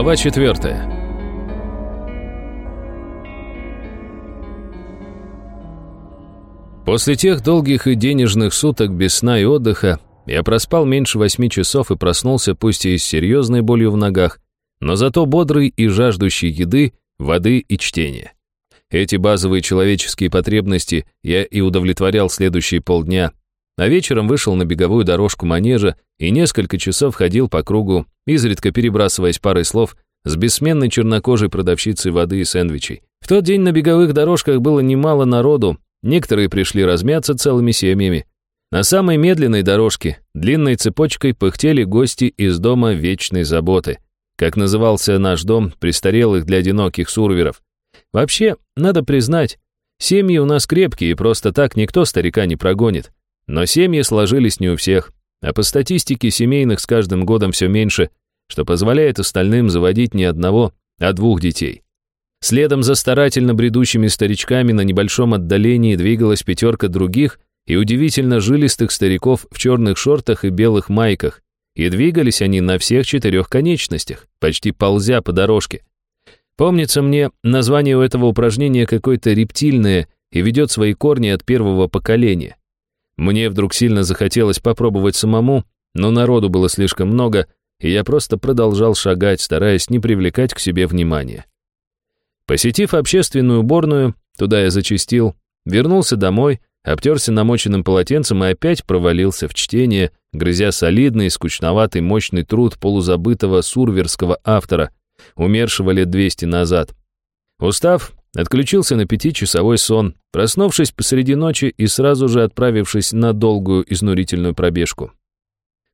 Глава четвертая. После тех долгих и денежных суток без сна и отдыха я проспал меньше восьми часов и проснулся пусть и с серьезной болью в ногах, но зато бодрый и жаждущий еды, воды и чтения. Эти базовые человеческие потребности я и удовлетворял следующие полдня, а вечером вышел на беговую дорожку манежа и несколько часов ходил по кругу, изредка перебрасываясь парой слов с бессменной чернокожей продавщицей воды и сэндвичей. В тот день на беговых дорожках было немало народу, некоторые пришли размяться целыми семьями. На самой медленной дорожке, длинной цепочкой, пыхтели гости из дома вечной заботы, как назывался наш дом престарелых для одиноких сурверов. Вообще, надо признать, семьи у нас крепкие, и просто так никто старика не прогонит. Но семьи сложились не у всех, а по статистике семейных с каждым годом все меньше, что позволяет остальным заводить не одного, а двух детей. Следом за старательно бредущими старичками на небольшом отдалении двигалась пятерка других и удивительно жилистых стариков в черных шортах и белых майках, и двигались они на всех четырех конечностях, почти ползя по дорожке. Помнится мне, название у этого упражнения какое-то рептильное и ведет свои корни от первого поколения. Мне вдруг сильно захотелось попробовать самому, но народу было слишком много, и я просто продолжал шагать, стараясь не привлекать к себе внимания. Посетив общественную уборную, туда я зачастил, вернулся домой, обтерся намоченным полотенцем и опять провалился в чтение, грызя солидный, скучноватый, мощный труд полузабытого сурверского автора, умершего лет 200 назад. Устав, Отключился на пятичасовой сон, проснувшись посреди ночи и сразу же отправившись на долгую изнурительную пробежку.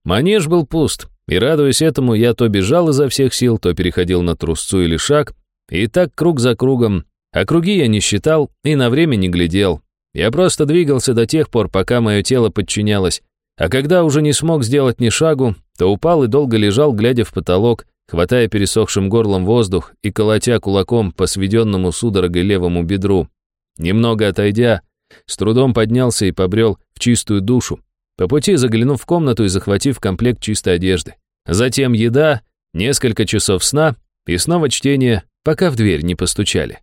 Манеж был пуст, и, радуясь этому, я то бежал изо всех сил, то переходил на трусцу или шаг, и так круг за кругом. А круги я не считал и на время не глядел. Я просто двигался до тех пор, пока мое тело подчинялось, а когда уже не смог сделать ни шагу, то упал и долго лежал, глядя в потолок, хватая пересохшим горлом воздух и колотя кулаком по сведенному судорогой левому бедру. Немного отойдя, с трудом поднялся и побрел в чистую душу, по пути заглянув в комнату и захватив комплект чистой одежды. Затем еда, несколько часов сна и снова чтение, пока в дверь не постучали.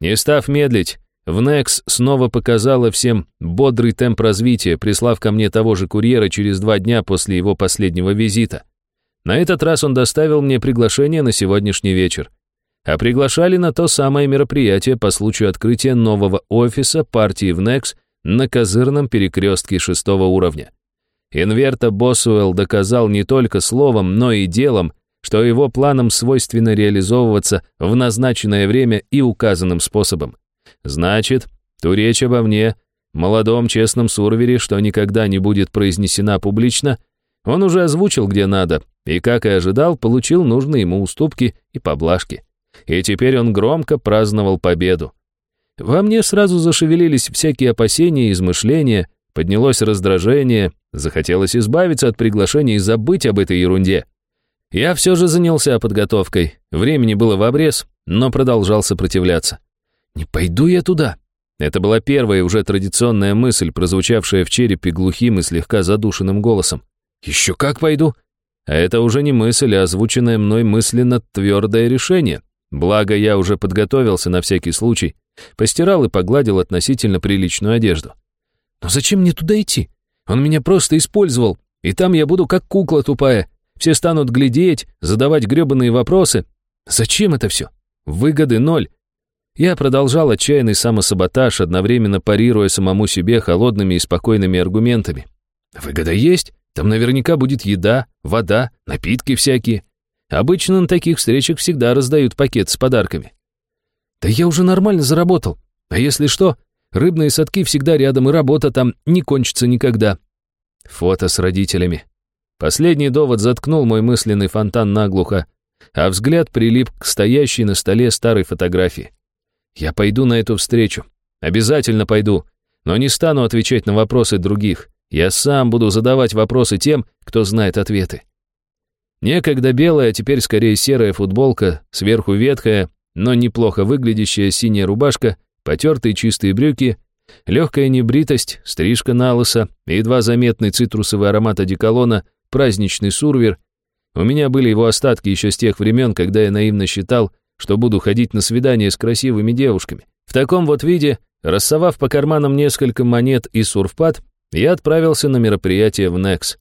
Не став медлить, Внекс снова показала всем бодрый темп развития, прислав ко мне того же курьера через два дня после его последнего визита. На этот раз он доставил мне приглашение на сегодняшний вечер. А приглашали на то самое мероприятие по случаю открытия нового офиса партии в НЕКС на козырном перекрестке шестого уровня. Инверта Босуэлл доказал не только словом, но и делом, что его планам свойственно реализовываться в назначенное время и указанным способом. Значит, ту речь обо мне, молодом честном сурвере, что никогда не будет произнесена публично, он уже озвучил где надо, и, как и ожидал, получил нужные ему уступки и поблажки. И теперь он громко праздновал победу. Во мне сразу зашевелились всякие опасения и измышления, поднялось раздражение, захотелось избавиться от приглашения и забыть об этой ерунде. Я все же занялся подготовкой, времени было в обрез, но продолжал сопротивляться. «Не пойду я туда». Это была первая уже традиционная мысль, прозвучавшая в черепе глухим и слегка задушенным голосом. «Еще как пойду. А это уже не мысль, а озвученное мной мысленно твердое решение. Благо, я уже подготовился на всякий случай, постирал и погладил относительно приличную одежду. Но зачем мне туда идти? Он меня просто использовал, и там я буду как кукла тупая. Все станут глядеть, задавать гребаные вопросы. Зачем это все? Выгоды ноль. Я продолжал отчаянный самосаботаж, одновременно парируя самому себе холодными и спокойными аргументами. Выгода есть, там наверняка будет еда, вода, напитки всякие. Обычно на таких встречах всегда раздают пакет с подарками. Да я уже нормально заработал. А если что, рыбные садки всегда рядом, и работа там не кончится никогда. Фото с родителями. Последний довод заткнул мой мысленный фонтан наглухо, а взгляд прилип к стоящей на столе старой фотографии. Я пойду на эту встречу. Обязательно пойду, но не стану отвечать на вопросы других. Я сам буду задавать вопросы тем, кто знает ответы. Некогда белая, а теперь скорее серая футболка, сверху ветхая, но неплохо выглядящая синяя рубашка, потертые чистые брюки, легкая небритость, стрижка на лысо, едва заметный цитрусовый аромат одеколона, праздничный сурвер. У меня были его остатки еще с тех времен, когда я наивно считал, что буду ходить на свидания с красивыми девушками. В таком вот виде, рассовав по карманам несколько монет и сурфпад, я отправился на мероприятие в Некс.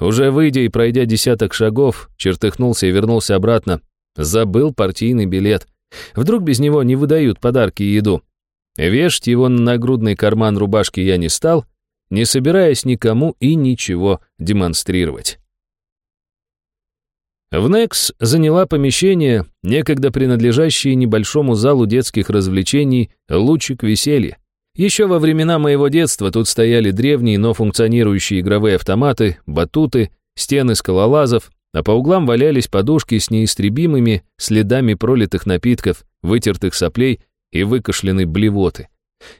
Уже выйдя и пройдя десяток шагов, чертыхнулся и вернулся обратно. Забыл партийный билет. Вдруг без него не выдают подарки и еду. Вешать его на нагрудный карман рубашки я не стал, не собираясь никому и ничего демонстрировать. В Некс заняла помещение, некогда принадлежащее небольшому залу детских развлечений «Лучик веселья». Еще во времена моего детства тут стояли древние, но функционирующие игровые автоматы, батуты, стены скалолазов, а по углам валялись подушки с неистребимыми следами пролитых напитков, вытертых соплей и выкашленной блевоты.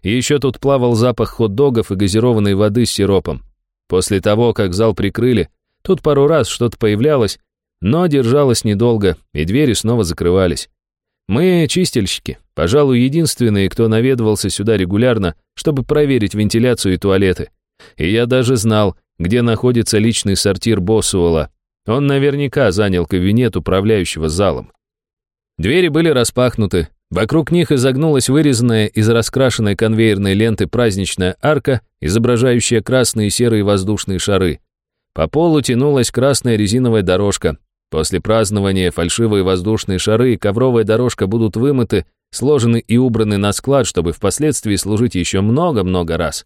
И еще тут плавал запах хот-догов и газированной воды с сиропом. После того, как зал прикрыли, тут пару раз что-то появлялось, но держалось недолго, и двери снова закрывались. Мы чистильщики, пожалуй, единственные, кто наведывался сюда регулярно, чтобы проверить вентиляцию и туалеты. И я даже знал, где находится личный сортир Боссуэлла. Он наверняка занял кабинет управляющего залом. Двери были распахнуты, вокруг них изогнулась вырезанная из раскрашенной конвейерной ленты праздничная арка, изображающая красные и серые воздушные шары. По полу тянулась красная резиновая дорожка, После празднования фальшивые воздушные шары и ковровая дорожка будут вымыты, сложены и убраны на склад, чтобы впоследствии служить еще много-много раз.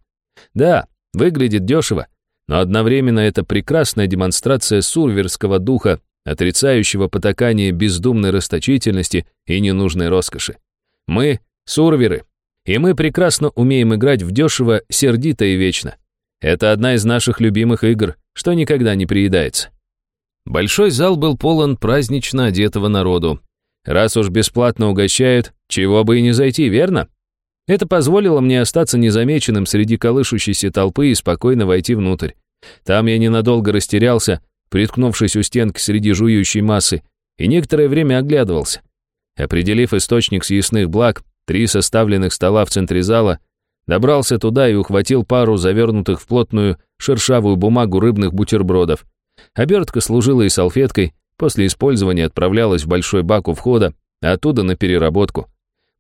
Да, выглядит дешево, но одновременно это прекрасная демонстрация сурверского духа, отрицающего потакание бездумной расточительности и ненужной роскоши. Мы — сурверы, и мы прекрасно умеем играть в дешево, сердито и вечно. Это одна из наших любимых игр, что никогда не приедается. Большой зал был полон празднично одетого народу. Раз уж бесплатно угощают, чего бы и не зайти, верно? Это позволило мне остаться незамеченным среди колышущейся толпы и спокойно войти внутрь. Там я ненадолго растерялся, приткнувшись у стенки среди жующей массы, и некоторое время оглядывался. Определив источник съестных благ, три составленных стола в центре зала, добрался туда и ухватил пару завернутых в плотную шершавую бумагу рыбных бутербродов. Обертка служила и салфеткой, после использования отправлялась в большой бак у входа, а оттуда на переработку.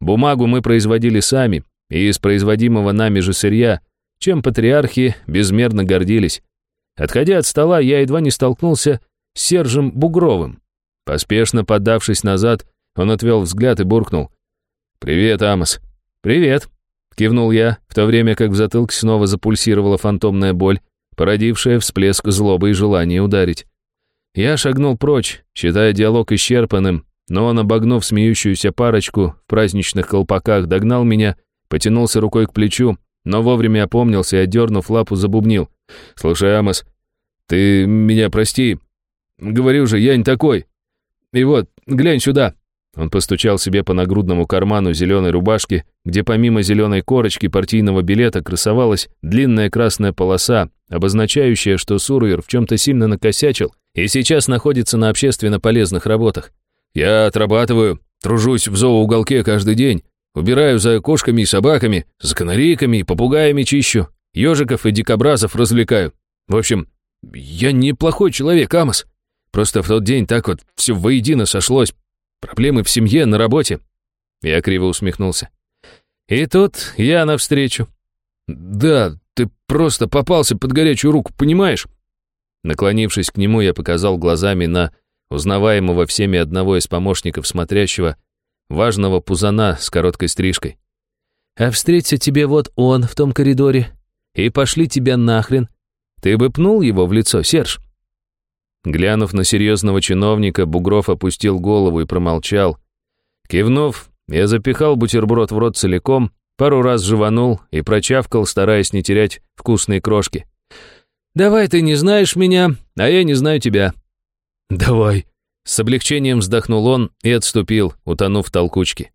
Бумагу мы производили сами, и из производимого нами же сырья, чем патриархи безмерно гордились. Отходя от стола, я едва не столкнулся с Сержем Бугровым. Поспешно поддавшись назад, он отвел взгляд и буркнул. «Привет, Амос». «Привет», — кивнул я, в то время как в затылке снова запульсировала фантомная боль, породившая всплеск злобы и желания ударить. Я шагнул прочь, считая диалог исчерпанным, но он, обогнув смеющуюся парочку в праздничных колпаках, догнал меня, потянулся рукой к плечу, но вовремя опомнился и, отдернув лапу, забубнил. «Слушай, Амос, ты меня прости. Говорю же, я не такой. И вот, глянь сюда». Он постучал себе по нагрудному карману зеленой рубашки, где помимо зеленой корочки партийного билета красовалась длинная красная полоса, обозначающая, что Сурвер в чем-то сильно накосячил и сейчас находится на общественно полезных работах. «Я отрабатываю, тружусь в зооуголке каждый день, убираю за кошками и собаками, за канарейками и попугаями чищу, ежиков и дикобразов развлекаю. В общем, я неплохой человек, Амос. Просто в тот день так вот все воедино сошлось, Проблемы в семье, на работе. Я криво усмехнулся. И тут я навстречу. Да, ты просто попался под горячую руку, понимаешь? Наклонившись к нему, я показал глазами на узнаваемого всеми одного из помощников смотрящего, важного пузана с короткой стрижкой. А встретится тебе вот он в том коридоре, и пошли тебя нахрен. Ты бы пнул его в лицо, Серж? Глянув на серьезного чиновника, Бугров опустил голову и промолчал. Кивнув, я запихал бутерброд в рот целиком, пару раз жеванул и прочавкал, стараясь не терять вкусные крошки. «Давай ты не знаешь меня, а я не знаю тебя». «Давай». С облегчением вздохнул он и отступил, утонув в толкучке.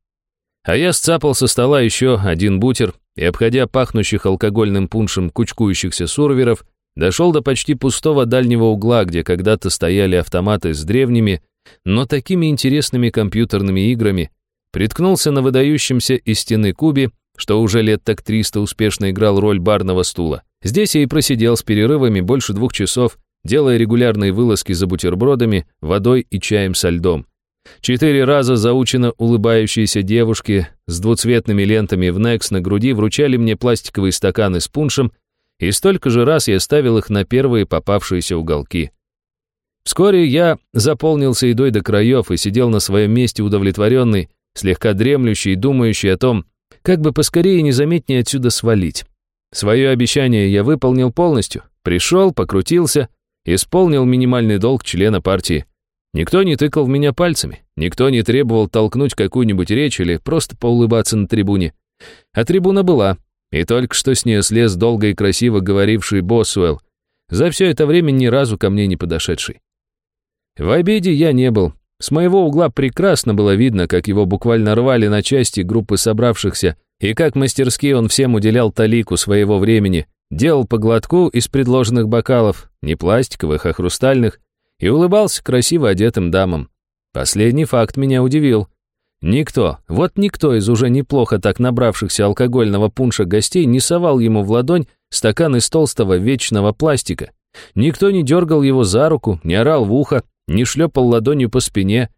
А я сцапал со стола еще один бутер и, обходя пахнущих алкогольным пуншем кучкующихся сурверов, Дошел до почти пустого дальнего угла, где когда-то стояли автоматы с древними, но такими интересными компьютерными играми, приткнулся на выдающемся из стены кубе, что уже лет так 300 успешно играл роль барного стула. Здесь я и просидел с перерывами больше двух часов, делая регулярные вылазки за бутербродами, водой и чаем со льдом. Четыре раза заучено улыбающиеся девушки с двуцветными лентами в Некс на груди вручали мне пластиковые стаканы с пуншем, и столько же раз я ставил их на первые попавшиеся уголки. Вскоре я заполнился едой до краев и сидел на своем месте удовлетворенный, слегка дремлющий и думающий о том, как бы поскорее незаметнее отсюда свалить. Свое обещание я выполнил полностью, пришел, покрутился, исполнил минимальный долг члена партии. Никто не тыкал в меня пальцами, никто не требовал толкнуть какую-нибудь речь или просто поулыбаться на трибуне. А трибуна была, и только что с нее слез долго и красиво говоривший Босуэлл, за все это время ни разу ко мне не подошедший. В обеде я не был. С моего угла прекрасно было видно, как его буквально рвали на части группы собравшихся, и как мастерски он всем уделял талику своего времени, делал по глотку из предложенных бокалов, не пластиковых, а хрустальных, и улыбался красиво одетым дамам. Последний факт меня удивил. Никто, вот никто из уже неплохо так набравшихся алкогольного пунша гостей не совал ему в ладонь стакан из толстого вечного пластика. Никто не дергал его за руку, не орал в ухо, не шлепал ладонью по спине.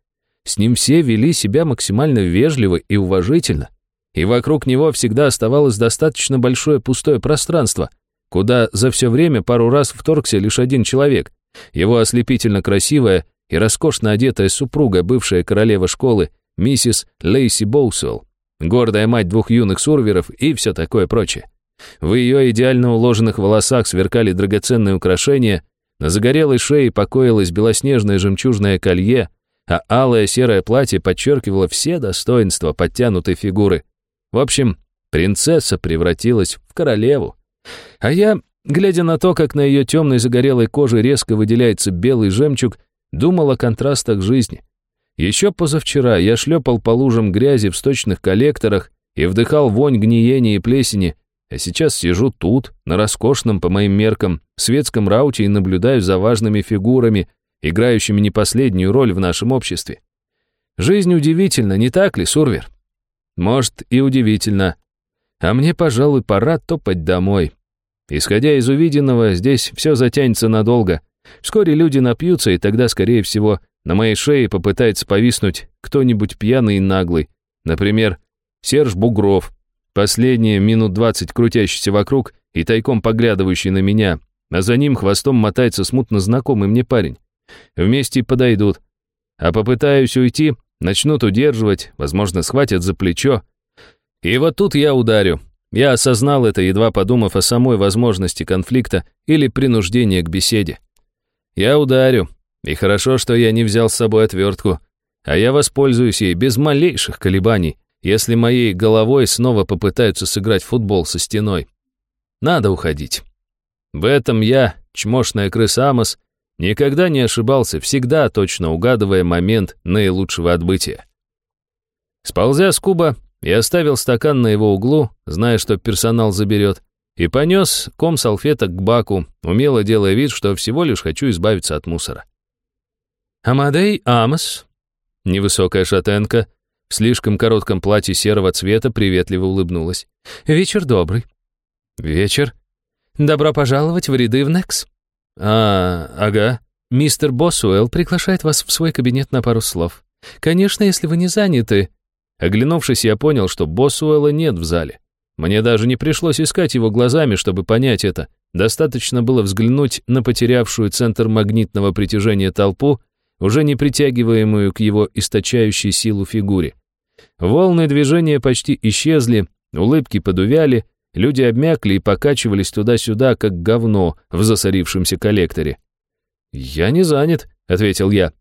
С ним все вели себя максимально вежливо и уважительно. И вокруг него всегда оставалось достаточно большое пустое пространство, куда за все время пару раз вторгся лишь один человек. Его ослепительно красивая и роскошно одетая супруга, бывшая королева школы, миссис Лейси Боусуэлл, гордая мать двух юных сурверов и все такое прочее. В ее идеально уложенных волосах сверкали драгоценные украшения, на загорелой шее покоилось белоснежное жемчужное колье, а алое серое платье подчеркивало все достоинства подтянутой фигуры. В общем, принцесса превратилась в королеву. А я, глядя на то, как на ее темной загорелой коже резко выделяется белый жемчуг, думал о контрастах жизни. Еще позавчера я шлепал по лужам грязи в сточных коллекторах и вдыхал вонь гниения и плесени, а сейчас сижу тут, на роскошном, по моим меркам, светском рауте и наблюдаю за важными фигурами, играющими не последнюю роль в нашем обществе. Жизнь удивительна, не так ли, Сурвер? Может, и удивительно. А мне, пожалуй, пора топать домой. Исходя из увиденного, здесь все затянется надолго. Вскоре люди напьются, и тогда, скорее всего, на моей шее попытается повиснуть кто-нибудь пьяный и наглый. Например, Серж Бугров, Последние минут двадцать крутящийся вокруг и тайком поглядывающий на меня, а за ним хвостом мотается смутно знакомый мне парень. Вместе подойдут. А попытаюсь уйти, начнут удерживать, возможно, схватят за плечо. И вот тут я ударю. Я осознал это, едва подумав о самой возможности конфликта или принуждения к беседе. Я ударю, и хорошо, что я не взял с собой отвертку, а я воспользуюсь ей без малейших колебаний, если моей головой снова попытаются сыграть футбол со стеной. Надо уходить. В этом я, чмошная крыса Амос, никогда не ошибался, всегда точно угадывая момент наилучшего отбытия. Сползя с куба, я оставил стакан на его углу, зная, что персонал заберет, и понес ком салфеток к баку, умело делая вид, что всего лишь хочу избавиться от мусора. Амадей Амос, невысокая шатенка, в слишком коротком платье серого цвета приветливо улыбнулась. «Вечер добрый». «Вечер?» «Добро пожаловать в ряды в Некс». «А, ага». «Мистер Босуэлл приглашает вас в свой кабинет на пару слов. Конечно, если вы не заняты». Оглянувшись, я понял, что Босуэлла нет в зале. Мне даже не пришлось искать его глазами, чтобы понять это. Достаточно было взглянуть на потерявшую центр магнитного притяжения толпу уже не притягиваемую к его источающей силу фигуре. Волны движения почти исчезли, улыбки подувяли, люди обмякли и покачивались туда-сюда, как говно в засорившемся коллекторе. «Я не занят», — ответил я.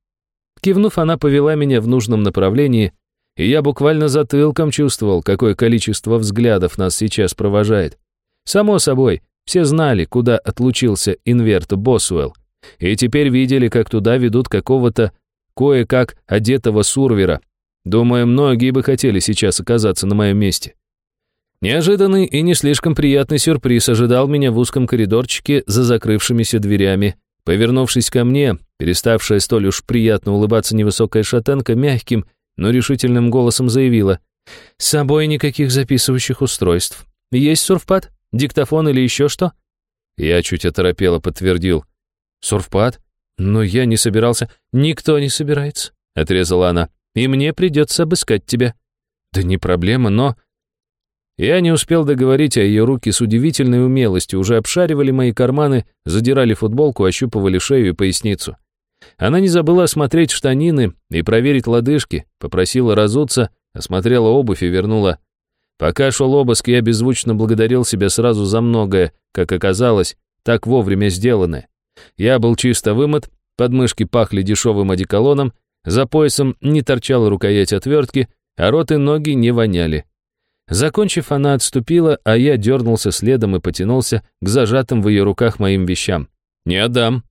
Кивнув, она повела меня в нужном направлении, и я буквально затылком чувствовал, какое количество взглядов нас сейчас провожает. Само собой, все знали, куда отлучился инверт Босуэлл, и теперь видели, как туда ведут какого-то кое-как одетого сурвера. Думаю, многие бы хотели сейчас оказаться на моем месте. Неожиданный и не слишком приятный сюрприз ожидал меня в узком коридорчике за закрывшимися дверями. Повернувшись ко мне, переставшая столь уж приятно улыбаться невысокая шатенка мягким, но решительным голосом заявила. «С собой никаких записывающих устройств. Есть сурфпад? Диктофон или еще что?» Я чуть оторопело подтвердил. Сурфпад? Но я не собирался. Никто не собирается, отрезала она. И мне придется обыскать тебя. Да не проблема, но... Я не успел договорить, а ее руки с удивительной умелостью уже обшаривали мои карманы, задирали футболку, ощупывали шею и поясницу. Она не забыла осмотреть штанины и проверить лодыжки, попросила разуться, осмотрела обувь и вернула. Пока шел обыск, я беззвучно благодарил себя сразу за многое, как оказалось, так вовремя сделанное. Я был чисто вымыт, подмышки пахли дешевым одеколоном, за поясом не торчала рукоять отвертки, а рот и ноги не воняли. Закончив, она отступила, а я дернулся следом и потянулся к зажатым в ее руках моим вещам. «Не отдам».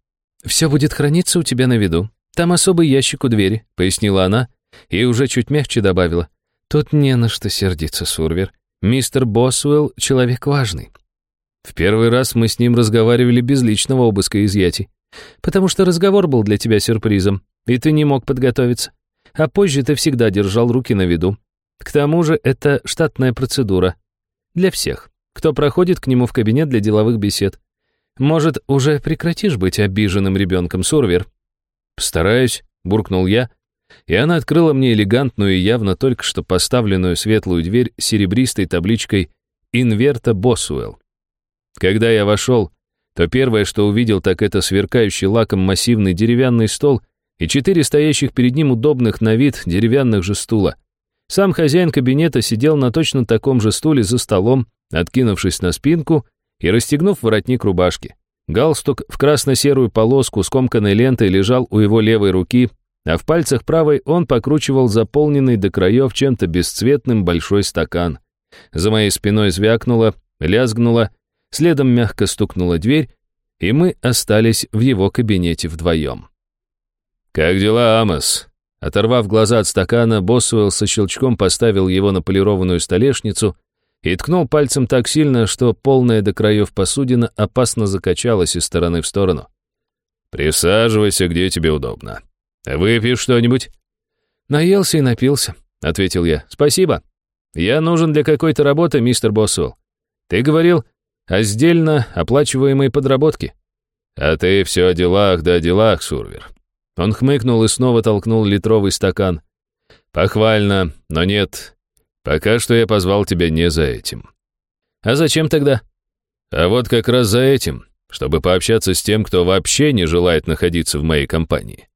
«Все будет храниться у тебя на виду. Там особый ящик у двери», — пояснила она, и уже чуть мягче добавила. «Тут не на что сердиться, Сурвер. Мистер Босуэлл — человек важный. В первый раз мы с ним разговаривали без личного обыска и изъятий, потому что разговор был для тебя сюрпризом, и ты не мог подготовиться. А позже ты всегда держал руки на виду. К тому же это штатная процедура. Для всех, кто проходит к нему в кабинет для деловых бесед. Может, уже прекратишь быть обиженным ребенком, Сурвер? «Постараюсь», — буркнул я, и она открыла мне элегантную и явно только что поставленную светлую дверь серебристой табличкой «Инверта Босуэлл». Когда я вошел, то первое, что увидел, так это сверкающий лаком массивный деревянный стол и четыре стоящих перед ним удобных на вид деревянных же стула. Сам хозяин кабинета сидел на точно таком же стуле за столом, откинувшись на спинку и расстегнув воротник рубашки. Галстук в красно-серую полоску скомканной лентой лежал у его левой руки, а в пальцах правой он покручивал заполненный до краев чем-то бесцветным большой стакан. За моей спиной звякнуло, лязгнуло, Следом мягко стукнула дверь, и мы остались в его кабинете вдвоем. «Как дела, Амос?» Оторвав глаза от стакана, Босуэлл со щелчком поставил его на полированную столешницу и ткнул пальцем так сильно, что полная до краев посудина опасно закачалась из стороны в сторону. «Присаживайся, где тебе удобно. Выпьешь что-нибудь?» «Наелся и напился», — ответил я. «Спасибо. Я нужен для какой-то работы, мистер Босуэлл. Ты говорил, а сдельно оплачиваемой подработки. А ты все о делах да о делах, Сурвер. Он хмыкнул и снова толкнул литровый стакан. Похвально, но нет. Пока что я позвал тебя не за этим. А зачем тогда? А вот как раз за этим, чтобы пообщаться с тем, кто вообще не желает находиться в моей компании.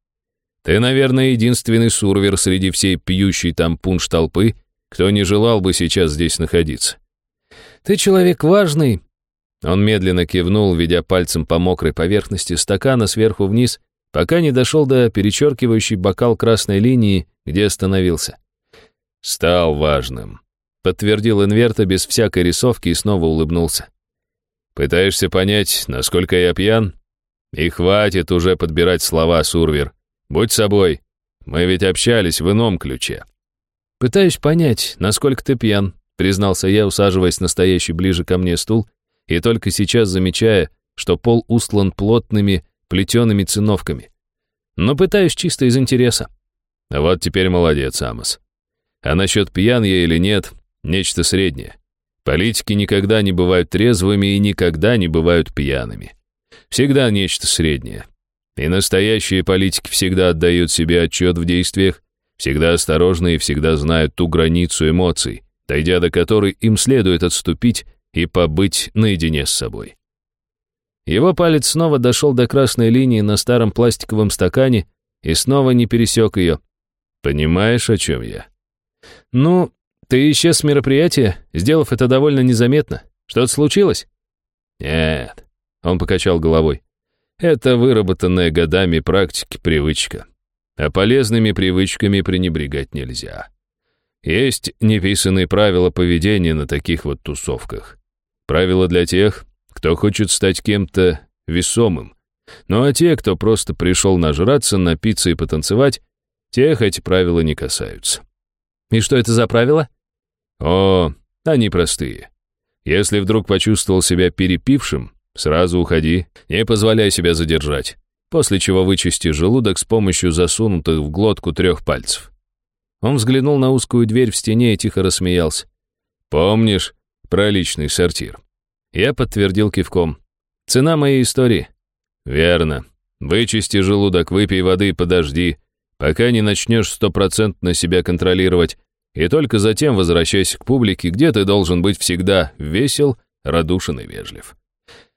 Ты, наверное, единственный сурвер среди всей пьющей там пунш толпы, кто не желал бы сейчас здесь находиться. Ты человек важный, он медленно кивнул, ведя пальцем по мокрой поверхности стакана сверху вниз, пока не дошел до перечеркивающей бокал красной линии, где остановился. «Стал важным», — подтвердил инверта без всякой рисовки и снова улыбнулся. «Пытаешься понять, насколько я пьян? И хватит уже подбирать слова, Сурвер. Будь собой. Мы ведь общались в ином ключе». «Пытаюсь понять, насколько ты пьян», — признался я, усаживаясь на стоящий ближе ко мне стул и только сейчас замечая, что пол устлан плотными плетеными циновками. Но пытаюсь чисто из интереса. Вот теперь молодец, Амос. А насчет пьян я или нет, нечто среднее. Политики никогда не бывают трезвыми и никогда не бывают пьяными. Всегда нечто среднее. И настоящие политики всегда отдают себе отчет в действиях, всегда осторожны и всегда знают ту границу эмоций, дойдя до которой им следует отступить и побыть наедине с собой. Его палец снова дошел до красной линии на старом пластиковом стакане и снова не пересек ее. Понимаешь, о чем я? Ну, ты исчез с мероприятия, сделав это довольно незаметно. Что-то случилось? Нет, он покачал головой. Это выработанная годами практики привычка. А полезными привычками пренебрегать нельзя. Есть неписанные правила поведения на таких вот тусовках. Правила для тех, кто хочет стать кем-то весомым. Ну а те, кто просто пришел нажраться, напиться и потанцевать, тех эти правила не касаются. И что это за правила? О, они простые. Если вдруг почувствовал себя перепившим, сразу уходи, не позволяй себя задержать, после чего вычисти желудок с помощью засунутых в глотку трех пальцев. Он взглянул на узкую дверь в стене и тихо рассмеялся. «Помнишь, про личный сортир. Я подтвердил кивком. Цена моей истории. Верно. Вычисти желудок, выпей воды и подожди, пока не начнешь стопроцентно себя контролировать, и только затем возвращайся к публике, где ты должен быть всегда весел, радушен и вежлив.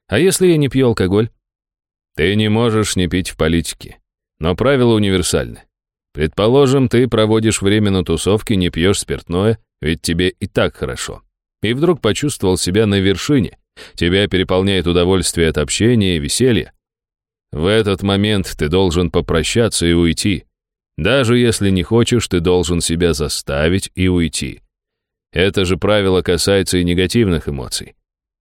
А если я не пью алкоголь? Ты не можешь не пить в политике. Но правила универсальны. Предположим, ты проводишь время на тусовке, не пьешь спиртное, ведь тебе и так хорошо. И вдруг почувствовал себя на вершине. Тебя переполняет удовольствие от общения и веселья. В этот момент ты должен попрощаться и уйти. Даже если не хочешь, ты должен себя заставить и уйти. Это же правило касается и негативных эмоций.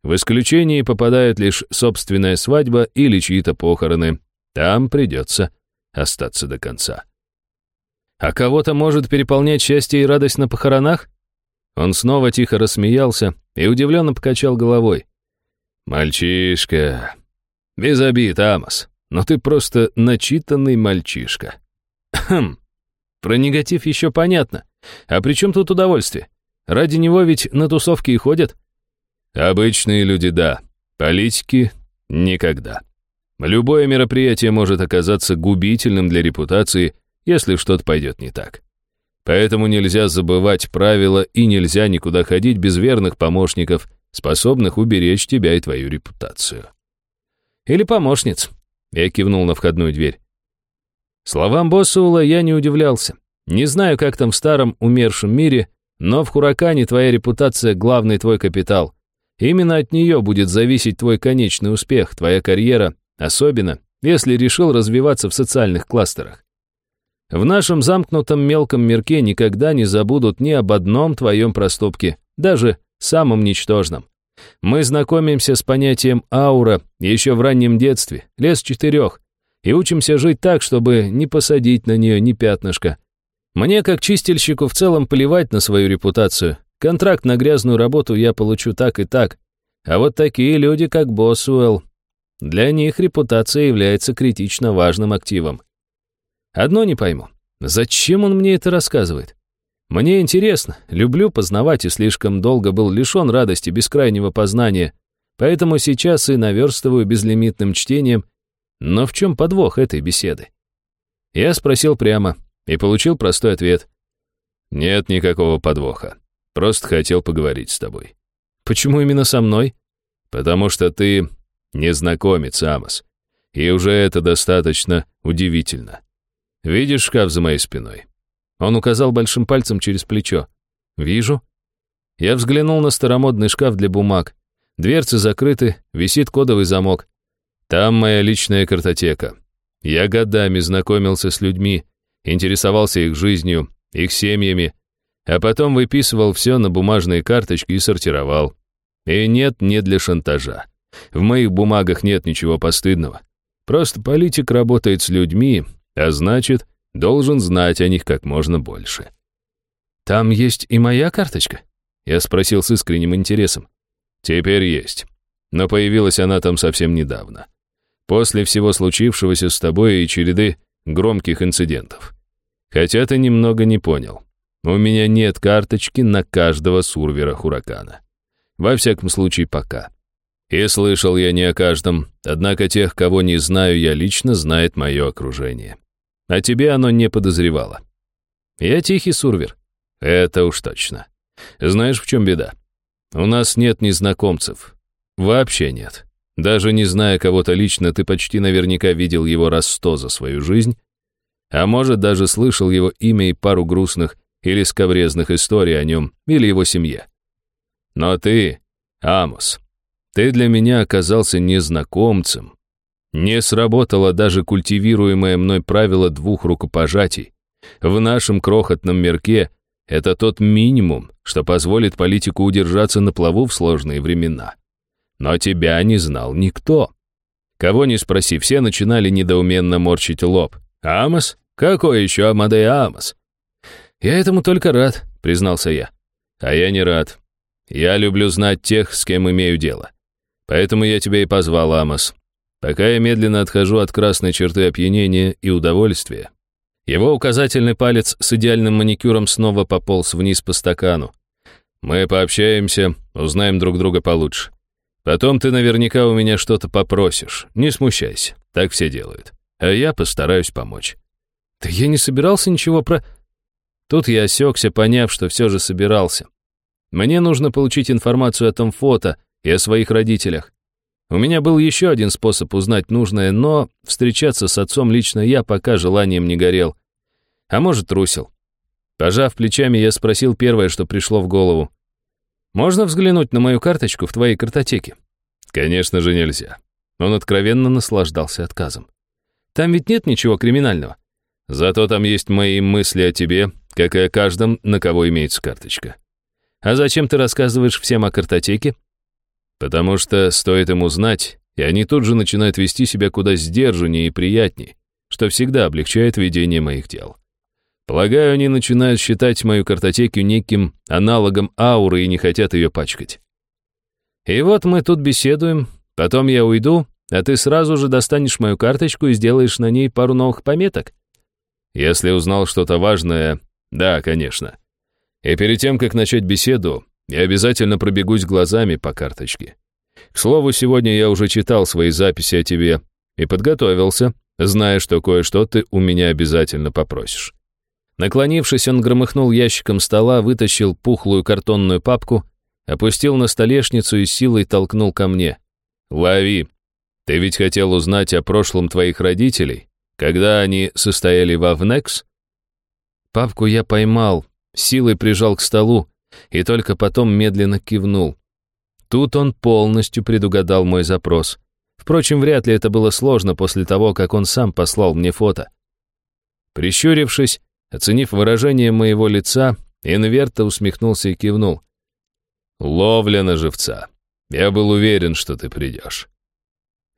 В исключении попадает лишь собственная свадьба или чьи-то похороны. Там придется остаться до конца. А кого-то может переполнять счастье и радость на похоронах? Он снова тихо рассмеялся и удивленно покачал головой. «Мальчишка. Без обид, Амос, но ты просто начитанный мальчишка». «Хм. Про негатив еще понятно. А при чем тут удовольствие? Ради него ведь на тусовки и ходят». Обычные люди – да, политики – никогда. Любое мероприятие может оказаться губительным для репутации, если что-то пойдет не так. Поэтому нельзя забывать правила и нельзя никуда ходить без верных помощников, способных уберечь тебя и твою репутацию. Или помощниц. Я кивнул на входную дверь. Словам Боссула я не удивлялся. Не знаю, как там в старом умершем мире, но в Хуракане твоя репутация — главный твой капитал. Именно от нее будет зависеть твой конечный успех, твоя карьера, особенно если решил развиваться в социальных кластерах. В нашем замкнутом мелком мирке никогда не забудут ни об одном твоем проступке, даже самом ничтожном. Мы знакомимся с понятием «аура» еще в раннем детстве, лес четырех, и учимся жить так, чтобы не посадить на нее ни пятнышка. Мне, как чистильщику, в целом плевать на свою репутацию, Контракт на грязную работу я получу так и так. А вот такие люди, как Босуэлл, для них репутация является критично важным активом. Одно не пойму. Зачем он мне это рассказывает? Мне интересно, люблю познавать и слишком долго был лишен радости бескрайнего познания, поэтому сейчас и наверстываю безлимитным чтением. Но в чем подвох этой беседы? Я спросил прямо и получил простой ответ. Нет никакого подвоха. Просто хотел поговорить с тобой. Почему именно со мной? Потому что ты незнакомец, Амос. И уже это достаточно удивительно. Видишь шкаф за моей спиной? Он указал большим пальцем через плечо. Вижу. Я взглянул на старомодный шкаф для бумаг. Дверцы закрыты, висит кодовый замок. Там моя личная картотека. Я годами знакомился с людьми, интересовался их жизнью, их семьями, а потом выписывал все на бумажные карточки и сортировал. И нет, не для шантажа. В моих бумагах нет ничего постыдного. Просто политик работает с людьми, а значит, должен знать о них как можно больше. «Там есть и моя карточка?» Я спросил с искренним интересом. «Теперь есть. Но появилась она там совсем недавно. После всего случившегося с тобой и череды громких инцидентов. Хотя ты немного не понял. У меня нет карточки на каждого сурвера Хуракана. Во всяком случае, пока. И слышал я не о каждом, однако тех, кого не знаю я лично, знает мое окружение. А тебе оно не подозревало. Я тихий сурвер. Это уж точно. Знаешь, в чем беда? У нас нет незнакомцев. Вообще нет. Даже не зная кого-то лично, ты почти наверняка видел его раз сто за свою жизнь, а может, даже слышал его имя и пару грустных или скобрезных историй о нем или его семье. Но ты, Амос, ты для меня оказался незнакомцем. Не сработало даже культивируемое мной правило двух рукопожатий. В нашем крохотном мирке это тот минимум, что позволит политику удержаться на плаву в сложные времена. Но тебя не знал никто. Кого не спроси, все начинали недоуменно морщить лоб. «Амос? Какой еще Амадей Амос? «Я этому только рад», — признался я. «А я не рад. Я люблю знать тех, с кем имею дело. Поэтому я тебя и позвал, Амос. Пока я медленно отхожу от красной черты опьянения и удовольствия». Его указательный палец с идеальным маникюром снова пополз вниз по стакану. «Мы пообщаемся, узнаем друг друга получше. Потом ты наверняка у меня что-то попросишь. Не смущайся, так все делают. а я постараюсь помочь». «Да я не собирался ничего про...» Тут я осекся, поняв, что все же собирался. Мне нужно получить информацию о том фото и о своих родителях. У меня был еще один способ узнать нужное, но встречаться с отцом лично я пока желанием не горел. А может, трусил. Пожав плечами, я спросил первое, что пришло в голову. «Можно взглянуть на мою карточку в твоей картотеке?» «Конечно же нельзя». Он откровенно наслаждался отказом. «Там ведь нет ничего криминального. Зато там есть мои мысли о тебе, как и о каждом, на кого имеется карточка. А зачем ты рассказываешь всем о картотеке? Потому что стоит им узнать, и они тут же начинают вести себя куда сдержаннее и приятнее, что всегда облегчает ведение моих дел. Полагаю, они начинают считать мою картотеку неким аналогом ауры и не хотят ее пачкать. И вот мы тут беседуем, потом я уйду, а ты сразу же достанешь мою карточку и сделаешь на ней пару новых пометок. Если узнал что-то важное, да, конечно. И перед тем, как начать беседу, я обязательно пробегусь глазами по карточке. К слову, сегодня я уже читал свои записи о тебе и подготовился, зная, что кое-что ты у меня обязательно попросишь. Наклонившись, он громыхнул ящиком стола, вытащил пухлую картонную папку, опустил на столешницу и силой толкнул ко мне. «Лови! Ты ведь хотел узнать о прошлом твоих родителей, когда они состояли во ВНЕКС?» Папку я поймал, силой прижал к столу и только потом медленно кивнул. Тут он полностью предугадал мой запрос. Впрочем, вряд ли это было сложно после того, как он сам послал мне фото. Прищурившись, оценив выражение моего лица, Инверта усмехнулся и кивнул. «Ловля на живца. Я был уверен, что ты придешь».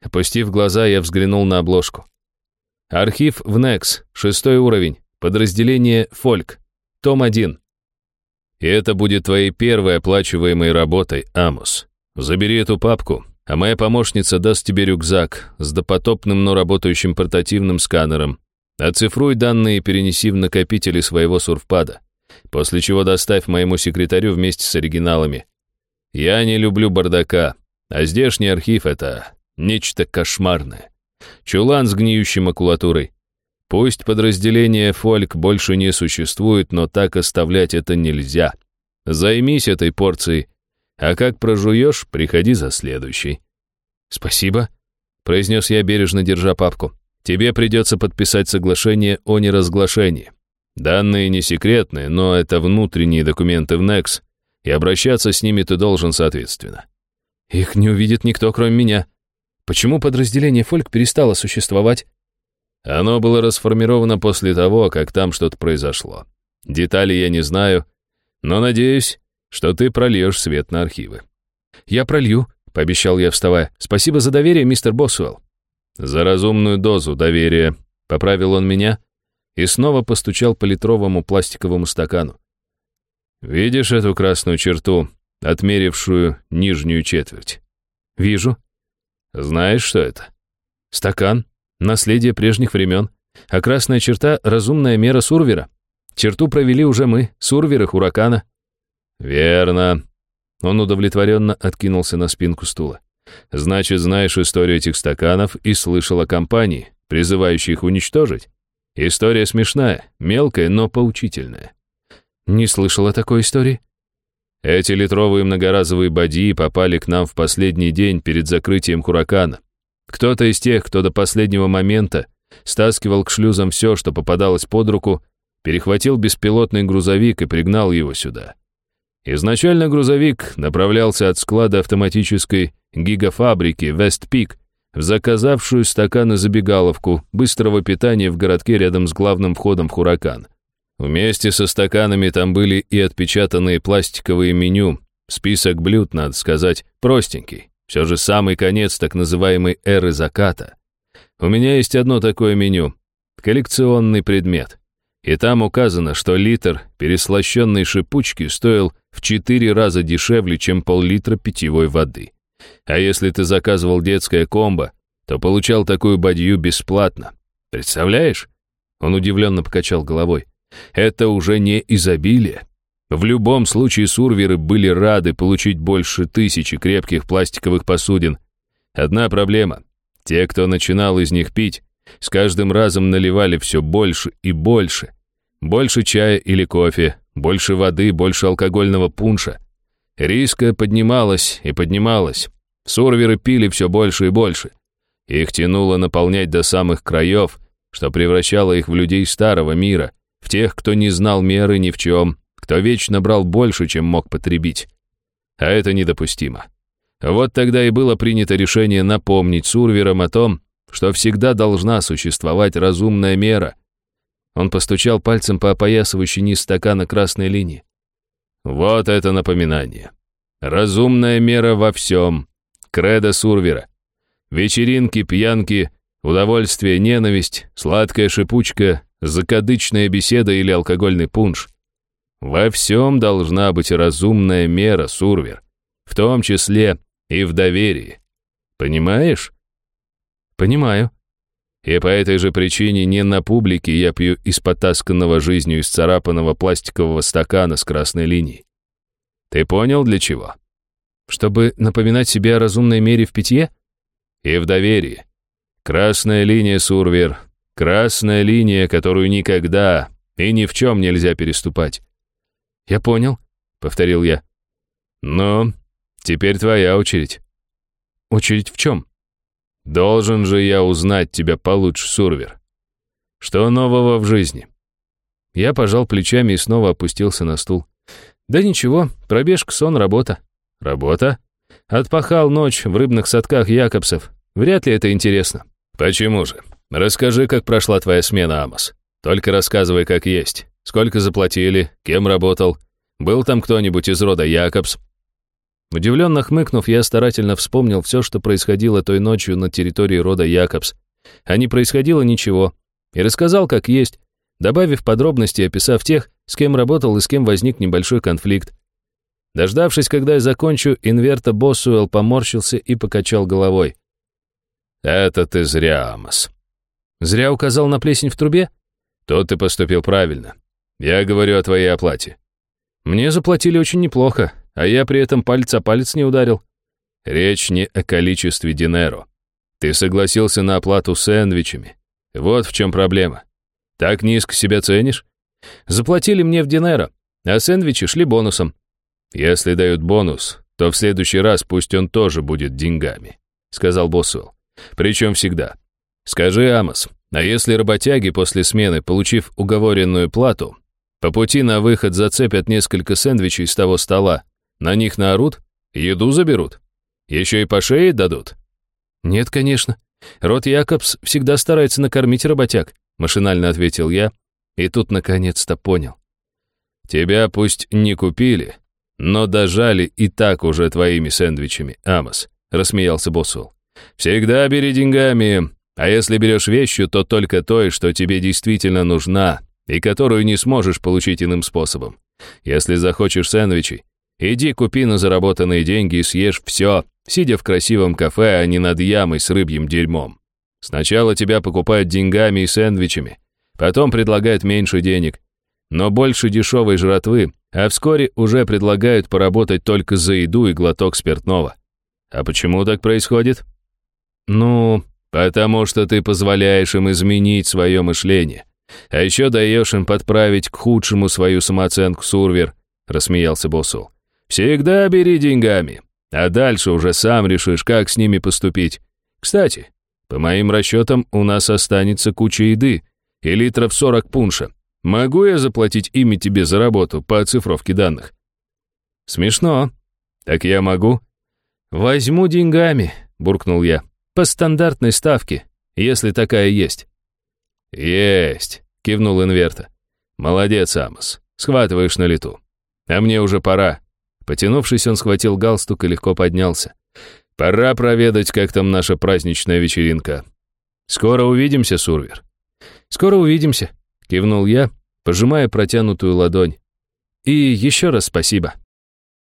Опустив глаза, я взглянул на обложку. Архив в НЕКС, шестой уровень, подразделение «Фольк», том 1. И это будет твоей первой оплачиваемой работой, Амус. Забери эту папку, а моя помощница даст тебе рюкзак с допотопным, но работающим портативным сканером. Оцифруй данные и перенеси в накопители своего сурфпада, после чего доставь моему секретарю вместе с оригиналами. Я не люблю бардака, а здешний архив — это нечто кошмарное. Чулан с гниющей макулатурой. Пусть подразделение «Фольк» больше не существует, но так оставлять это нельзя. Займись этой порцией, а как прожуешь, приходи за следующей. «Спасибо», — произнес я, бережно держа папку. «Тебе придется подписать соглашение о неразглашении. Данные не секретные, но это внутренние документы в НЕКС, и обращаться с ними ты должен соответственно». «Их не увидит никто, кроме меня. Почему подразделение «Фольк» перестало существовать?» Оно было расформировано после того, как там что-то произошло. Детали я не знаю, но надеюсь, что ты прольешь свет на архивы. Я пролью, пообещал я, вставая. Спасибо за доверие, мистер Босуэлл. За разумную дозу доверия, поправил он меня и снова постучал по литровому пластиковому стакану. Видишь эту красную черту, отмерившую нижнюю четверть? Вижу. Знаешь, что это? Стакан, Наследие прежних времен. А красная черта — разумная мера Сурвера. Черту провели уже мы, Сурвер и Хуракана. Верно. Он удовлетворенно откинулся на спинку стула. Значит, знаешь историю этих стаканов и слышал о компании, призывающей их уничтожить? История смешная, мелкая, но поучительная. Не слышал о такой истории. Эти литровые многоразовые бадьи попали к нам в последний день перед закрытием Хуракана. Кто-то из тех, кто до последнего момента стаскивал к шлюзам все, что попадалось под руку, перехватил беспилотный грузовик и пригнал его сюда. Изначально грузовик направлялся от склада автоматической гигафабрики Вестпик в заказавшую стаканы забегаловку быстрого питания в городке рядом с главным входом в Хуракан. Вместе со стаканами там были и отпечатанные пластиковые меню, список блюд, надо сказать, простенький. Все же самый конец так называемой эры заката. У меня есть одно такое меню. Коллекционный предмет. И там указано, что литр переслащенной шипучки стоил в 4 раза дешевле, чем пол-литра питьевой воды. А если ты заказывал детское комбо, то получал такую бадью бесплатно. Представляешь? Он удивленно покачал головой. Это уже не изобилие. В любом случае сурверы были рады получить больше тысячи крепких пластиковых посудин. Одна проблема. Те, кто начинал из них пить, С каждым разом наливали все больше и больше. Больше чая или кофе, больше воды, больше алкогольного пунша. Риска поднималась и поднималась. Сурверы пили все больше и больше. Их тянуло наполнять до самых краев, что превращало их в людей старого мира, в тех, кто не знал меры ни в чем, кто вечно брал больше, чем мог потребить. А это недопустимо. Вот тогда и было принято решение напомнить Сурверам о том, что всегда должна существовать разумная мера. Он постучал пальцем по опоясывающей низ стакана красной линии. Вот это напоминание. Разумная мера во всем. Кредо Сурвера. Вечеринки, пьянки, удовольствие, ненависть, сладкая шипучка, закадычная беседа или алкогольный пунш. Во всем должна быть разумная мера, Сурвер. В том числе и в доверии. Понимаешь? Понимаю. И по этой же причине не на публике я пью из потасканного жизнью исцарапанного пластикового стакана с красной линией. Ты понял, для чего? Чтобы напоминать себе о разумной мере в питье? И в доверии. Красная линия, Сурвер. Красная линия, которую никогда и ни в чем нельзя переступать. «Я понял», — повторил я. «Ну, теперь твоя очередь». «Очередь в чем?» «Должен же я узнать тебя получше, Сурвер. Что нового в жизни?» Я пожал плечами и снова опустился на стул. «Да ничего, пробежка, сон, работа». «Работа?» «Отпахал ночь в рыбных садках Якобсов. Вряд ли это интересно». «Почему же? Расскажи, как прошла твоя смена, Амос. Только рассказывай, как есть. Сколько заплатили? Кем работал? Был там кто-нибудь из рода Якобс?» Удивленно хмыкнув, я старательно вспомнил все, что происходило той ночью на территории рода Якобс. А не происходило ничего. И рассказал, как есть, добавив подробности, описав тех, с кем работал и с кем возник небольшой конфликт. Дождавшись, когда я закончу, Инверта Боссуэлл поморщился и покачал головой. «Это ты зря, Амос». «Зря указал на плесень в трубе?» «Тут ты поступил правильно. Я говорю о твоей оплате. Мне заплатили очень неплохо, а я при этом палец о палец не ударил. Речь не о количестве динеро. Ты согласился на оплату сэндвичами. Вот в чем проблема. Так низко себя ценишь? Заплатили мне в динеро, а сэндвичи шли бонусом. Если дают бонус, то в следующий раз пусть он тоже будет деньгами, сказал Босуэлл. Причем всегда. Скажи, Амос, а если работяги после смены, получив уговоренную плату, по пути на выход зацепят несколько сэндвичей с того стола. На них наорут, еду заберут. Еще и по шее дадут. Нет, конечно. Рот Якобс всегда старается накормить работяг, машинально ответил я, и тут наконец-то понял. Тебя пусть не купили, но дожали и так уже твоими сэндвичами, Амос, рассмеялся Босул. Всегда бери деньгами, а если берешь вещью, то только той, что тебе действительно нужна, и которую не сможешь получить иным способом. Если захочешь сэндвичей, иди купи на заработанные деньги и съешь все, сидя в красивом кафе, а не над ямой с рыбьим дерьмом. Сначала тебя покупают деньгами и сэндвичами, потом предлагают меньше денег, но больше дешевой жратвы, а вскоре уже предлагают поработать только за еду и глоток спиртного. А почему так происходит? Ну, потому что ты позволяешь им изменить свое мышление. А еще даешь им подправить к худшему свою самооценку, Сурвер», — рассмеялся Босул. «Всегда бери деньгами, а дальше уже сам решишь, как с ними поступить. Кстати, по моим расчетам, у нас останется куча еды и литров сорок пунша. Могу я заплатить ими тебе за работу по оцифровке данных?» «Смешно. Так я могу?» «Возьму деньгами», — буркнул я, — «по стандартной ставке, если такая есть». «Есть!» — кивнул Инверта. «Молодец, Амос. Схватываешь на лету. А мне уже пора». Потянувшись, он схватил галстук и легко поднялся. «Пора проведать, как там наша праздничная вечеринка. Скоро увидимся, Сурвер». «Скоро увидимся», — кивнул я, пожимая протянутую ладонь. «И еще раз спасибо».